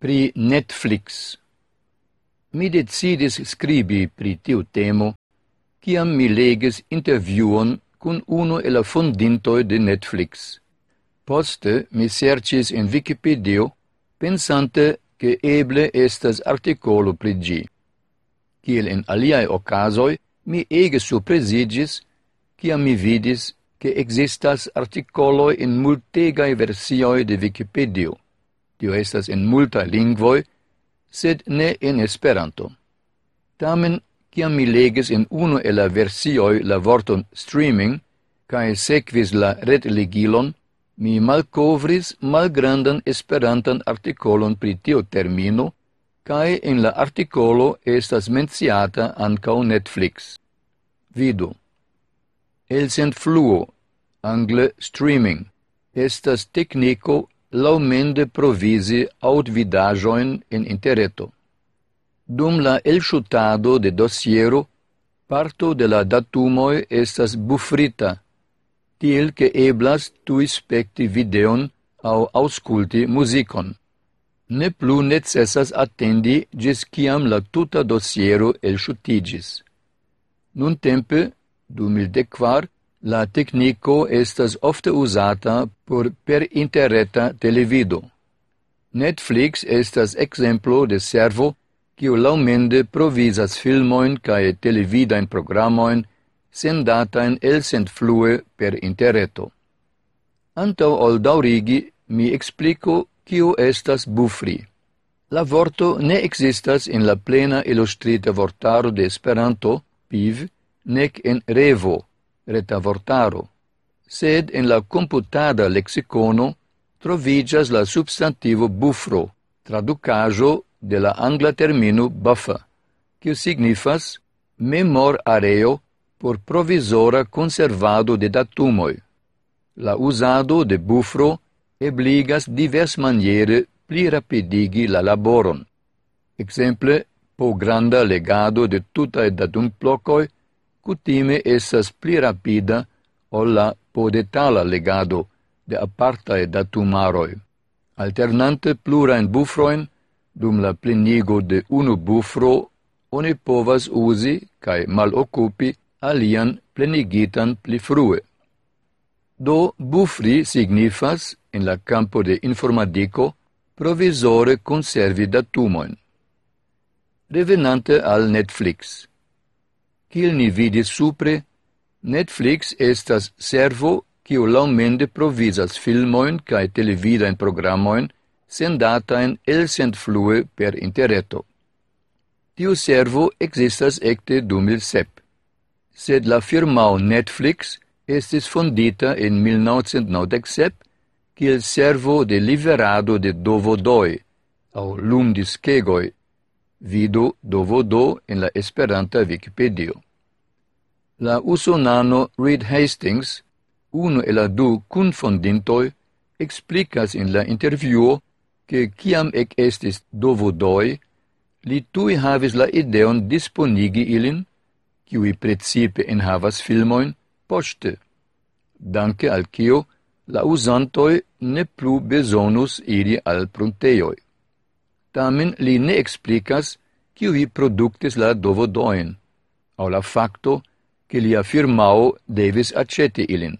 pri Netflix. Mi decidis scribi pri tiu temo, ciam mi leges interviuon cun uno e la fondintoi de Netflix. Poste mi sercis in Wikipedia, pensante che eble estas articolo pri gi. Ciel in aliae ocasoi, mi ege surpresigis, ciam mi vidis che existas articoloi in multegae versioi de Wikipedia tio estas en multa lingvoi, sed ne en Esperanto. Tamen, ciam mi leges en uno el la versioi la vorton streaming, cae sequis la retlegilon, mi malcovris malgrandan esperantan articolon pri tio termino, cae en la articolo estas menciata ancao Netflix. Vidu. El sent fluo, angle streaming, estas tecnico laumende provisi aut vidajoin in interreto. Dum la elŝutado de dossiero, parto de la datumoi estas bufrita, til che eblas tu spekti videon au ausculti musicon. Ne plu necessas attendi gis ciam la tuta dosiero Nun tempe, 2014, La tecnico estas ofte usata por per interreta televido. Netflix estas exemplo de servo kiu laŭmende provizas filmojn kaj televidajn programojn sendatajn elsendflue per interreto. Antaŭ ol daŭrigi, mi ekspliku kiu estas bufri. La vorto ne ekzistas en la plena ilustrita vortaro de Esperanto, PIV, nek en revo, retavortaro, sed en la computada lexicono trovigas la substantivo bufro, traducajo de la angla termino buffa, que signifas memor areo por provisora conservado de datumoi. La usado de bufro ebligas divers maniere pli rapidigi la laboron. Exemple, po granda legado de tutae datum plocoi cutime essas pli rapida ol la podetala legado de apartae datumaroi, alternante plurain bufroin, dum la plenigo de unu bufro, oni povas usi cae maloccupi alian plenigitan pli frue. Do bufri signifas, in la campo de informatico, provisore conservi datumoin. Revenante al Netflix. Kiel ni vidis supre, Netflix estas servo kiu laumende provizas filmoin kaj televidain programoin sendatain el sendflue per interreto. Tiu servo existas ecte 2007, sed la firmao Netflix estis fondita en 1997 kiel servo de liverado de dovodoi, au lumdiskegoi, Vidu dovodo in la Esperanta Wikipedia. La usonano Reed Hastings, unu el la du confondintoi, explicas en la interviuo che ciam ec estis dovodoi, li tui havis la ideon disponigi ilin, qui precipe enhavas filmoin, poste, danke al cio la usantoi ne plu besonus iri al pronteioi tamen li ne explicas qui produktis la dovodoin, au la facto che li firmao devis aceti ilin.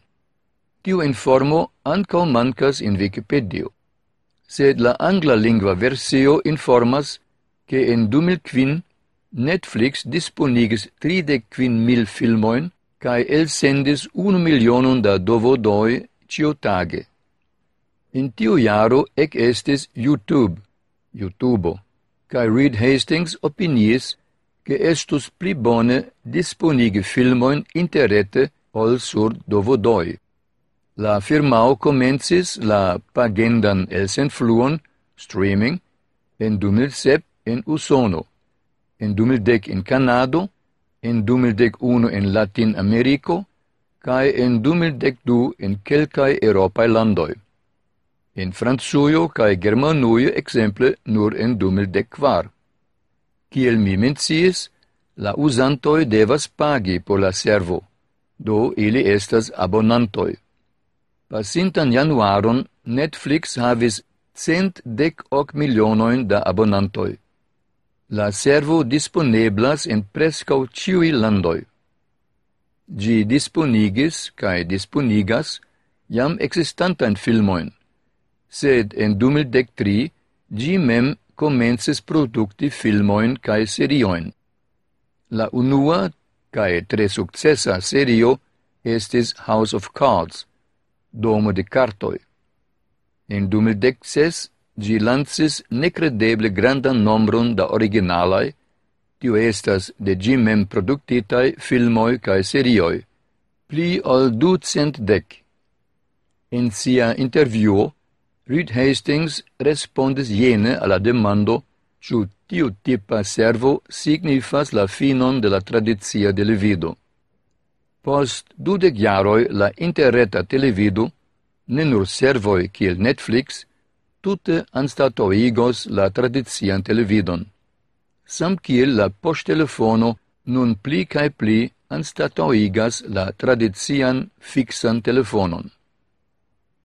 Tiu informo ancau mancas in Wikipedia, sed la angla lingua versio informas che en 2005 Netflix disponigis mil filmoin cae elsendis 1 milionon da dovodoi ciotage. In tiu jaro ec estis YouTube, YouTube, cae Reed Hastings opiniis che estus pli bone disponigi filmoin interrete ol sur dovodoi. La firmao comencis la pagendan elsenfluon, streaming, en 2007 en Usono, en 2010 in Canado, en 2011 en Latin Americo, cae en 2012 en quelcae Europae landoi in Franzuio cae Germanuio exemple nur en 2004. Kiel mi mencies, la usantoi devas pagi por la servo, do ili estas abonantoi. Pasintan januaron Netflix havis cent dec hoc milionoin da abonantoi. La servo disponeblas en prescau ciui landoi. Gi disponigis, cae disponigas, jam existantan filmoin, sed en 2013 gi mem comences producti filmoin cae serioin. La unua cae tre successa serio estis House of Cards, Domo de Cartoi. En 2016 gi lancis necredeble grandan nombron da originalai, tio estas de gi mem productitai filmoi cae serioi, pli ol ducent dec. En sia interviuo, Reed Hastings respondis jene alla demando ĉu tiu tipa servo signifas la finon de la tradicia televido. Post dudec jaroi la interreta televido, ne nur servoi kiel Netflix, tute anstatoigos la tradizian televidon. Sam kiel la poŝtelefono nun pli cae pli anstatoigas la tradizian fixan telefonon.